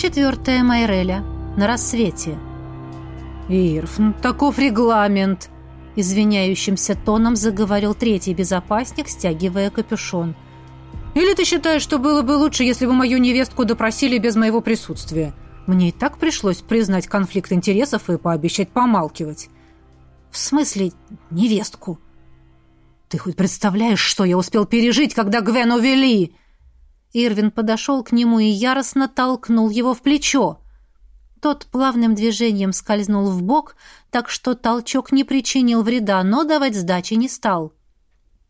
Четвертое Майреля. На рассвете. «Ирф, ну, таков регламент!» Извиняющимся тоном заговорил третий безопасник, стягивая капюшон. «Или ты считаешь, что было бы лучше, если бы мою невестку допросили без моего присутствия? Мне и так пришлось признать конфликт интересов и пообещать помалкивать». «В смысле невестку?» «Ты хоть представляешь, что я успел пережить, когда Гвен увели?» Ирвин подошел к нему и яростно толкнул его в плечо. Тот плавным движением скользнул в бок, так что толчок не причинил вреда, но давать сдачи не стал.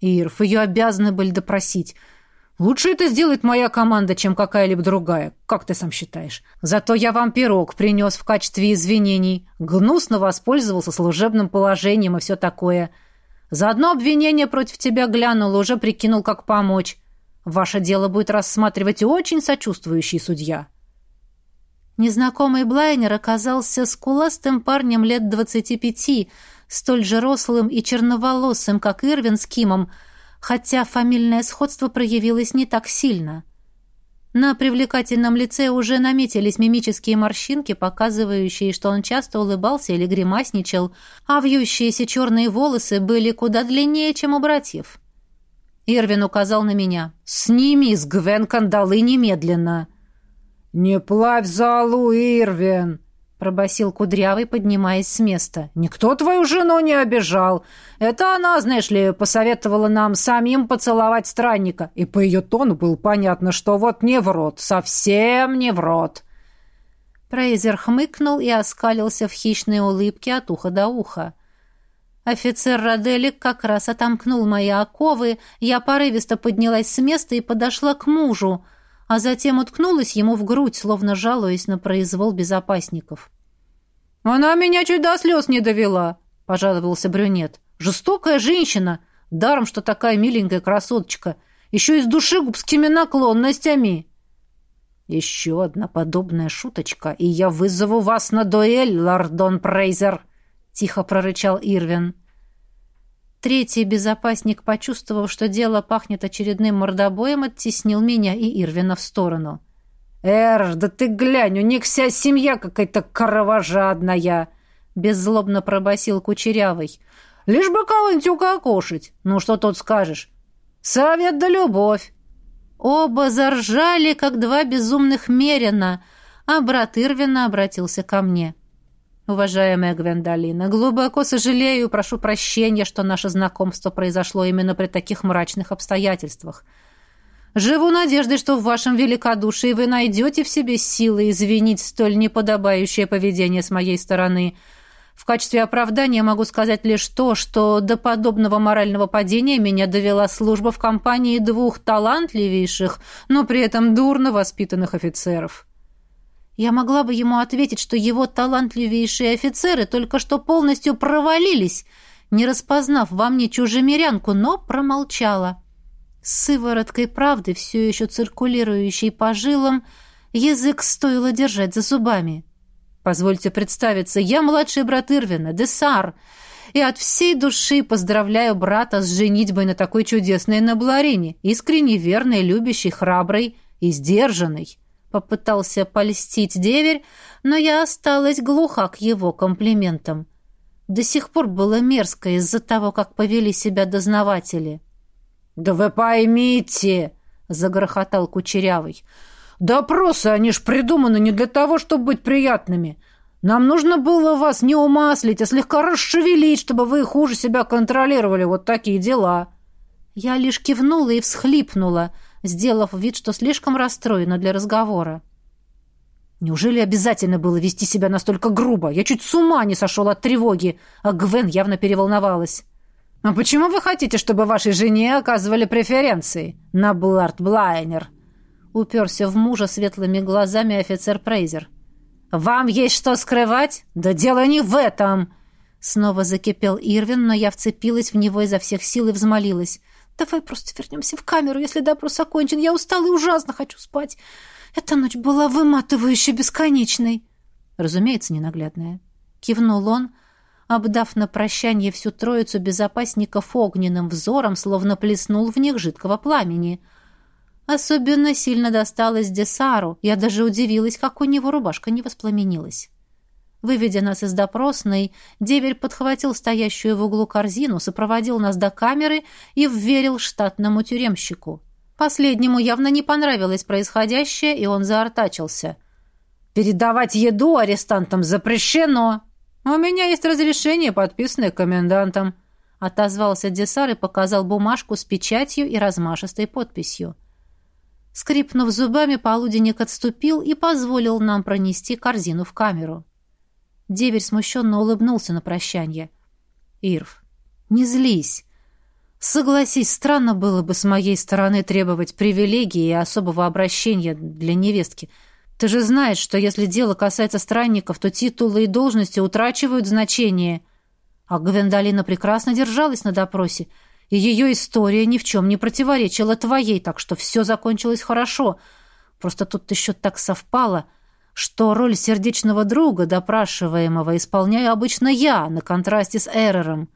«Ирв, ее обязаны были допросить. Лучше это сделает моя команда, чем какая-либо другая, как ты сам считаешь. Зато я вам пирог принес в качестве извинений. Гнусно воспользовался служебным положением и все такое. Заодно обвинение против тебя глянул, уже прикинул, как помочь. Ваше дело будет рассматривать очень сочувствующий судья». Незнакомый блайнер оказался скуластым парнем лет двадцати пяти, столь же рослым и черноволосым, как Ирвин с Кимом, хотя фамильное сходство проявилось не так сильно. На привлекательном лице уже наметились мимические морщинки, показывающие, что он часто улыбался или гримасничал, а вьющиеся черные волосы были куда длиннее, чем у братьев. Ирвин указал на меня. «Сними с Гвен кандалы немедленно!» «Не плавь залу, Ирвин!» — пробасил Кудрявый, поднимаясь с места. «Никто твою жену не обижал. Это она, знаешь ли, посоветовала нам самим поцеловать странника. И по ее тону было понятно, что вот не в рот, совсем не в рот». Прейзер хмыкнул и оскалился в хищной улыбке от уха до уха. Офицер Роделик как раз отомкнул мои оковы, я порывисто поднялась с места и подошла к мужу, а затем уткнулась ему в грудь, словно жалуясь на произвол безопасников. «Она меня чуть до слез не довела», — пожаловался брюнет. «Жестокая женщина, даром, что такая миленькая красоточка, еще и с душегубскими наклонностями». «Еще одна подобная шуточка, и я вызову вас на дуэль, лордон Прейзер», тихо прорычал Ирвин. Третий безопасник, почувствовав, что дело пахнет очередным мордобоем, оттеснил меня и Ирвина в сторону. «Эр, да ты глянь, у них вся семья какая-то кровожадная!» Беззлобно пробасил Кучерявый. «Лишь бы кого-нибудь укокошить. Ну, что тут скажешь? Совет да любовь!» Оба заржали, как два безумных мерина, а брат Ирвина обратился ко мне. Уважаемая Гвендолина, глубоко сожалею и прошу прощения, что наше знакомство произошло именно при таких мрачных обстоятельствах. Живу надеждой, что в вашем великодушии вы найдете в себе силы извинить столь неподобающее поведение с моей стороны. В качестве оправдания могу сказать лишь то, что до подобного морального падения меня довела служба в компании двух талантливейших, но при этом дурно воспитанных офицеров. Я могла бы ему ответить, что его талантливейшие офицеры только что полностью провалились, не распознав во мне чужемирянку, но промолчала. С сывороткой правды, все еще циркулирующей по жилам, язык стоило держать за зубами. Позвольте представиться, я младший брат Ирвина, Десар, и от всей души поздравляю брата с женитьбой на такой чудесной Набларине, искренне верной, любящей, храброй и сдержанной. Попытался польстить деверь, но я осталась глуха к его комплиментам. До сих пор было мерзко из-за того, как повели себя дознаватели. «Да вы поймите!» — загрохотал Кучерявый. «Допросы, они ж придуманы не для того, чтобы быть приятными. Нам нужно было вас не умаслить, а слегка расшевелить, чтобы вы хуже себя контролировали. Вот такие дела». Я лишь кивнула и всхлипнула — сделав вид, что слишком расстроена для разговора. Неужели обязательно было вести себя настолько грубо? Я чуть с ума не сошел от тревоги, а Гвен явно переволновалась. «А почему вы хотите, чтобы вашей жене оказывали преференции?» на Бларт Блайнер?» Уперся в мужа светлыми глазами офицер Прейзер. «Вам есть что скрывать? Да дело не в этом!» Снова закипел Ирвин, но я вцепилась в него изо всех сил и взмолилась. Давай просто вернемся в камеру, если допрос окончен. Я устала и ужасно хочу спать. Эта ночь была выматывающе бесконечной. Разумеется, ненаглядная. Кивнул он, обдав на прощание всю троицу безопасников огненным взором, словно плеснул в них жидкого пламени. Особенно сильно досталось Десару. Я даже удивилась, как у него рубашка не воспламенилась. Выведя нас из допросной, деверь подхватил стоящую в углу корзину, сопроводил нас до камеры и вверил штатному тюремщику. Последнему явно не понравилось происходящее, и он заортачился. «Передавать еду арестантам запрещено!» «У меня есть разрешение, подписанное комендантом», — отозвался Десар и показал бумажку с печатью и размашистой подписью. Скрипнув зубами, полуденник отступил и позволил нам пронести корзину в камеру. Деверь смущенно улыбнулся на прощание. «Ирв, не злись. Согласись, странно было бы с моей стороны требовать привилегии и особого обращения для невестки. Ты же знаешь, что если дело касается странников, то титулы и должности утрачивают значение. А Гвендолина прекрасно держалась на допросе, и ее история ни в чем не противоречила твоей, так что все закончилось хорошо. Просто тут еще так совпало, что роль сердечного друга допрашиваемого исполняю обычно я, на контрасте с Эрером.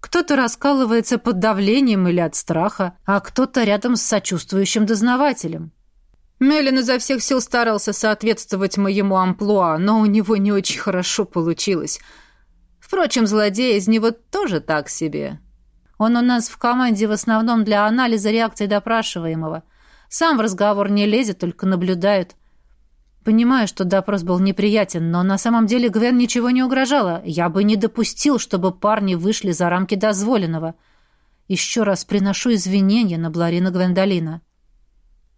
Кто-то раскалывается под давлением или от страха, а кто-то рядом с сочувствующим дознавателем. Мелин изо всех сил старался соответствовать моему амплуа, но у него не очень хорошо получилось. Впрочем, злодей из него тоже так себе. Он у нас в команде в основном для анализа реакции допрашиваемого. Сам в разговор не лезет, только наблюдает. Понимаю, что допрос был неприятен, но на самом деле Гвен ничего не угрожало. Я бы не допустил, чтобы парни вышли за рамки дозволенного. Еще раз приношу извинения на Бларина Гвендолина.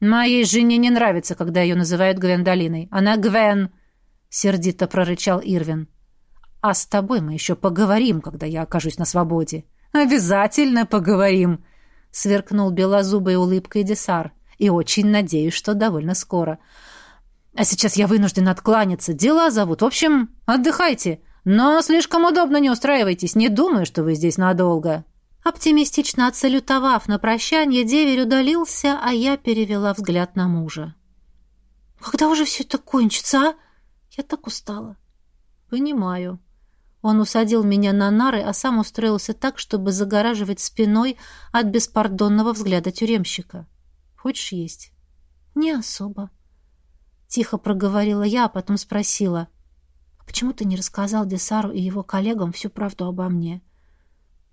«Моей жене не нравится, когда ее называют Гвендолиной. Она Гвен!» — сердито прорычал Ирвин. «А с тобой мы еще поговорим, когда я окажусь на свободе». «Обязательно поговорим!» — сверкнул белозубой улыбкой Десар. «И очень надеюсь, что довольно скоро. А сейчас я вынужден откланяться. Дела зовут. В общем, отдыхайте. Но слишком удобно не устраивайтесь. Не думаю, что вы здесь надолго». Оптимистично отсалютовав на прощание, деверь удалился, а я перевела взгляд на мужа. «Когда уже все это кончится, а? Я так устала». «Понимаю». Он усадил меня на нары, а сам устроился так, чтобы загораживать спиной от беспардонного взгляда тюремщика. «Хочешь есть?» «Не особо», Тихо проговорила я, а потом спросила. «Почему ты не рассказал Десару и его коллегам всю правду обо мне?»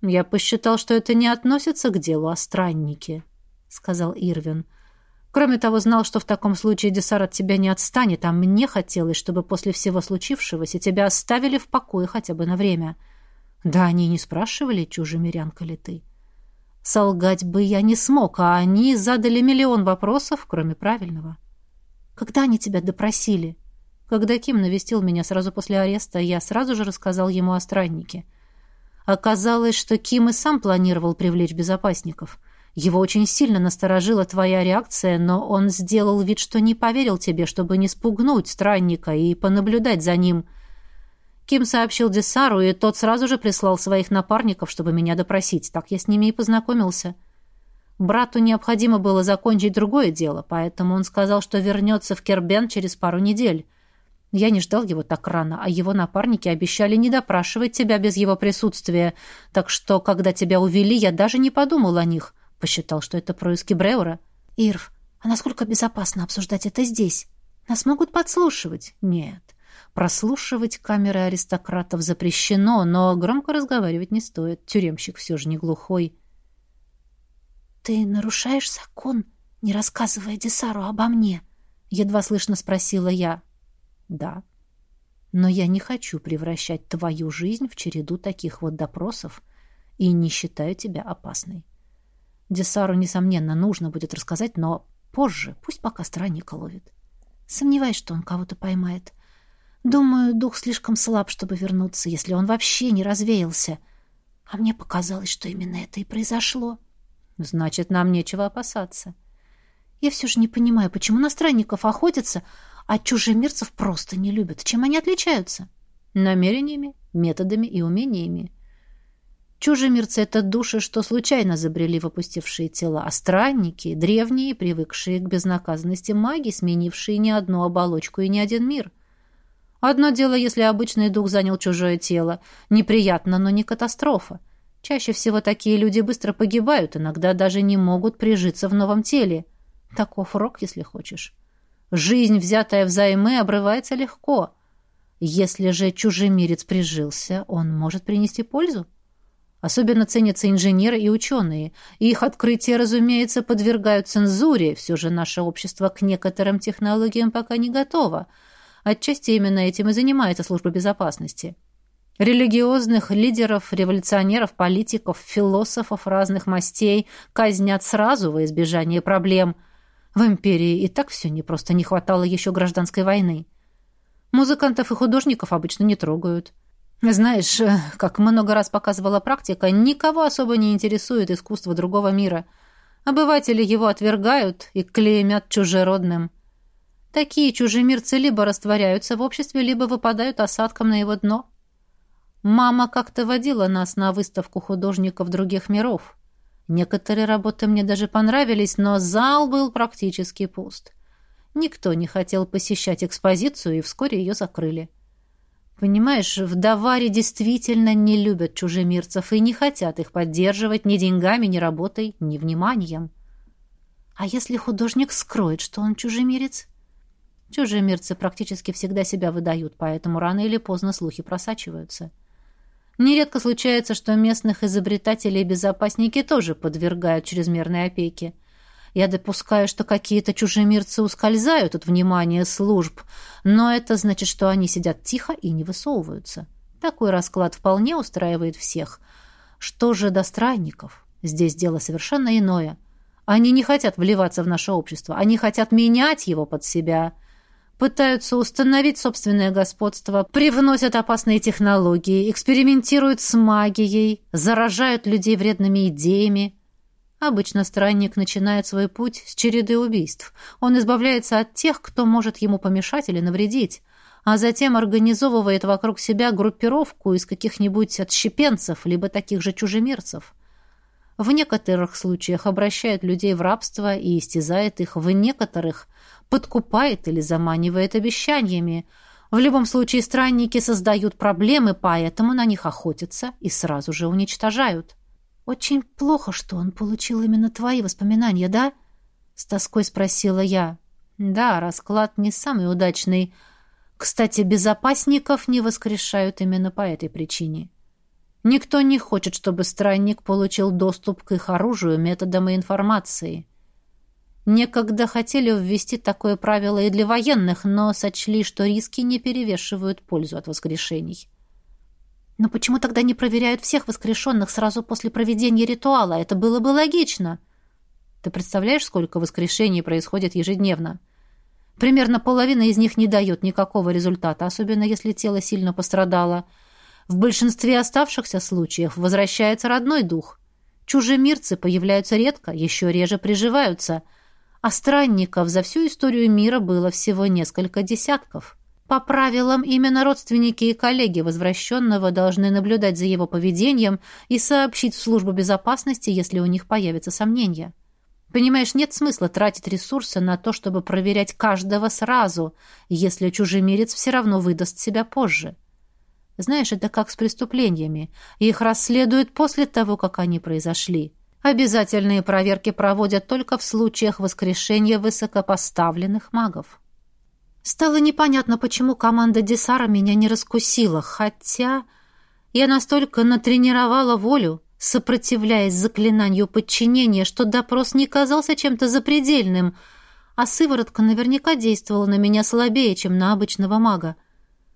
«Я посчитал, что это не относится к делу о страннике», — сказал Ирвин. «Кроме того, знал, что в таком случае Десар от тебя не отстанет, а мне хотелось, чтобы после всего случившегося тебя оставили в покое хотя бы на время. Да они не спрашивали, чужемирянка ли ты. Солгать бы я не смог, а они задали миллион вопросов, кроме правильного». Когда они тебя допросили? Когда Ким навестил меня сразу после ареста, я сразу же рассказал ему о страннике. Оказалось, что Ким и сам планировал привлечь безопасников. Его очень сильно насторожила твоя реакция, но он сделал вид, что не поверил тебе, чтобы не спугнуть странника и понаблюдать за ним. Ким сообщил Десару, и тот сразу же прислал своих напарников, чтобы меня допросить. Так я с ними и познакомился. — Брату необходимо было закончить другое дело, поэтому он сказал, что вернется в Кербен через пару недель. Я не ждал его так рано, а его напарники обещали не допрашивать тебя без его присутствия, так что, когда тебя увели, я даже не подумал о них. Посчитал, что это происки Бреура. «Ирв, а насколько безопасно обсуждать это здесь? Нас могут подслушивать?» «Нет». Прослушивать камеры аристократов запрещено, но громко разговаривать не стоит. Тюремщик все же не глухой. «Ты нарушаешь закон, не рассказывая Десару обо мне?» — едва слышно спросила я. «Да. Но я не хочу превращать твою жизнь в череду таких вот допросов и не считаю тебя опасной. Десару, несомненно, нужно будет рассказать, но позже, пусть пока странника ловит. Сомневаюсь, что он кого-то поймает. Думаю, дух слишком слаб, чтобы вернуться, если он вообще не развеялся. А мне показалось, что именно это и произошло». Значит, нам нечего опасаться. Я все же не понимаю, почему на странников охотятся, а чужемирцев просто не любят. Чем они отличаются? Намерениями, методами и умениями. Чужемирцы — это души, что случайно забрели в опустевшие тела, а странники — древние, привыкшие к безнаказанности маги, сменившие не одну оболочку и не один мир. Одно дело, если обычный дух занял чужое тело. Неприятно, но не катастрофа. Чаще всего такие люди быстро погибают, иногда даже не могут прижиться в новом теле. Таков рок, если хочешь. Жизнь, взятая взаймы, обрывается легко. Если же чужемирец прижился, он может принести пользу. Особенно ценятся инженеры и ученые. Их открытия, разумеется, подвергают цензуре. Все же наше общество к некоторым технологиям пока не готово. Отчасти именно этим и занимается служба безопасности. Религиозных лидеров, революционеров, политиков, философов разных мастей казнят сразу во избежание проблем – в империи и так все непросто, не хватало еще гражданской войны. Музыкантов и художников обычно не трогают. Знаешь, э, как много раз показывала практика, никого особо не интересует искусство другого мира. Обыватели его отвергают и клеймят чужеродным. Такие чужемирцы либо растворяются в обществе, либо выпадают осадком на его дно. Мама как-то водила нас на выставку художников других миров. Некоторые работы мне даже понравились, но зал был практически пуст. Никто не хотел посещать экспозицию, и вскоре ее закрыли. Понимаешь, в Даваре действительно не любят чужемирцев и не хотят их поддерживать ни деньгами, ни работой, ни вниманием. А если художник скроет, что он чужемирец? Чужемирцы практически всегда себя выдают, поэтому рано или поздно слухи просачиваются. — Нередко случается, что местных изобретателей и безопасники тоже подвергают чрезмерной опеке. Я допускаю, что какие-то чужемирцы ускользают от внимания служб, но это значит, что они сидят тихо и не высовываются. Такой расклад вполне устраивает всех. Что же до странников? Здесь дело совершенно иное. Они не хотят вливаться в наше общество, они хотят менять его под себя – пытаются установить собственное господство, привносят опасные технологии, экспериментируют с магией, заражают людей вредными идеями. Обычно странник начинает свой путь с череды убийств. Он избавляется от тех, кто может ему помешать или навредить, а затем организовывает вокруг себя группировку из каких-нибудь отщепенцев, либо таких же чужемирцев. В некоторых случаях обращает людей в рабство и истязает их, в некоторых подкупает или заманивает обещаниями. В любом случае странники создают проблемы, поэтому на них охотятся и сразу же уничтожают. «Очень плохо, что он получил именно твои воспоминания, да?» — с тоской спросила я. «Да, расклад не самый удачный. Кстати, безопасников не воскрешают именно по этой причине. Никто не хочет, чтобы странник получил доступ к их оружию, методам и информации». Некогда хотели ввести такое правило и для военных, но сочли, что риски не перевешивают пользу от воскрешений. Но почему тогда не проверяют всех воскрешенных сразу после проведения ритуала? Это было бы логично. Ты представляешь, сколько воскрешений происходит ежедневно? Примерно половина из них не дает никакого результата, особенно если тело сильно пострадало. В большинстве оставшихся случаев возвращается родной дух. Чужемирцы появляются редко, еще реже приживаются – а странников за всю историю мира было всего несколько десятков. По правилам, именно родственники и коллеги возвращенного должны наблюдать за его поведением и сообщить в службу безопасности, если у них появятся сомнения. Понимаешь, нет смысла тратить ресурсы на то, чтобы проверять каждого сразу, если чужемирец все равно выдаст себя позже. Знаешь, это как с преступлениями. Их расследуют после того, как они произошли. Обязательные проверки проводят только в случаях воскрешения высокопоставленных магов. Стало непонятно, почему команда Десара меня не раскусила, хотя я настолько натренировала волю, сопротивляясь заклинанию подчинения, что допрос не казался чем-то запредельным, а сыворотка наверняка действовала на меня слабее, чем на обычного мага.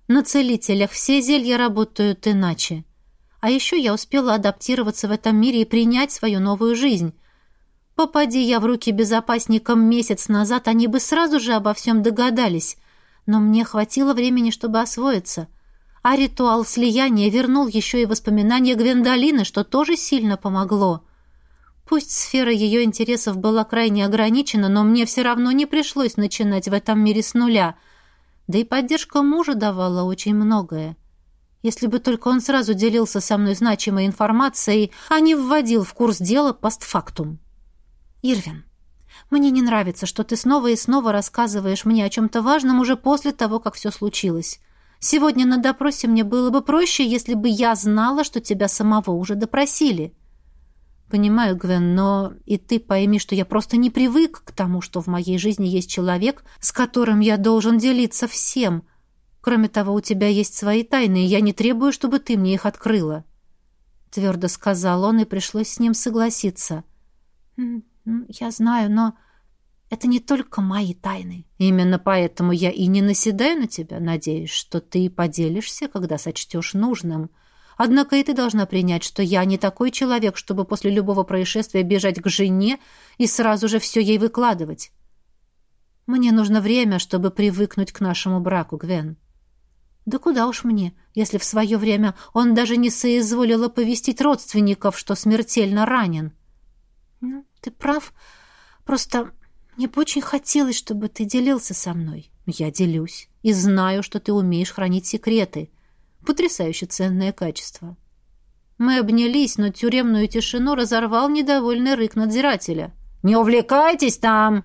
На целителях все зелья работают иначе. А еще я успела адаптироваться в этом мире и принять свою новую жизнь. Попади я в руки безопасникам месяц назад, они бы сразу же обо всем догадались. Но мне хватило времени, чтобы освоиться. А ритуал слияния вернул еще и воспоминания Гвендолины, что тоже сильно помогло. Пусть сфера ее интересов была крайне ограничена, но мне все равно не пришлось начинать в этом мире с нуля. Да и поддержка мужа давала очень многое. Если бы только он сразу делился со мной значимой информацией, а не вводил в курс дела постфактум. Ирвин, мне не нравится, что ты снова и снова рассказываешь мне о чем-то важном уже после того, как все случилось. Сегодня на допросе мне было бы проще, если бы я знала, что тебя самого уже допросили. Понимаю, Гвен, но и ты пойми, что я просто не привык к тому, что в моей жизни есть человек, с которым я должен делиться всем. Кроме того, у тебя есть свои тайны, и я не требую, чтобы ты мне их открыла. Твердо сказал он, и пришлось с ним согласиться. Я знаю, но это не только мои тайны. Именно поэтому я и не наседаю на тебя, надеюсь, что ты поделишься, когда сочтешь нужным. — Однако и ты должна принять, что я не такой человек, чтобы после любого происшествия бежать к жене и сразу же все ей выкладывать. Мне нужно время, чтобы привыкнуть к нашему браку, Гвен. Да куда уж мне, если в свое время он даже не соизволил оповестить родственников, что смертельно ранен. Ну, ты прав. Просто мне бы очень хотелось, чтобы ты делился со мной. Я делюсь и знаю, что ты умеешь хранить секреты. Потрясающе ценное качество. Мы обнялись, но тюремную тишину разорвал недовольный рык надзирателя. «Не увлекайтесь там!»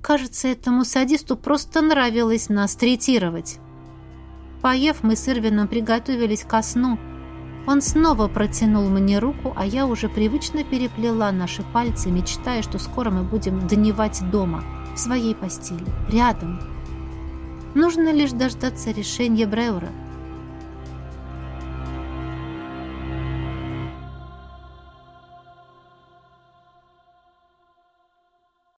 Кажется, этому садисту просто нравилось нас третировать. Поев, мы с Ирвином приготовились ко сну. Он снова протянул мне руку, а я уже привычно переплела наши пальцы, мечтая, что скоро мы будем дневать дома, в своей постели, рядом. Нужно лишь дождаться решения Бреура.